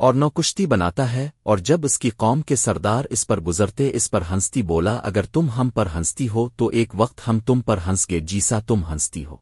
اور نو کشتی بناتا ہے، اور جب اس کی قوم کے سردار اس پر گزرتے، اس پر ہنستی بولا، اگر تم ہم پر ہنستی ہو، تو ایک وقت ہم تم پر ہنس گے، جیسا تم ہنستی ہو۔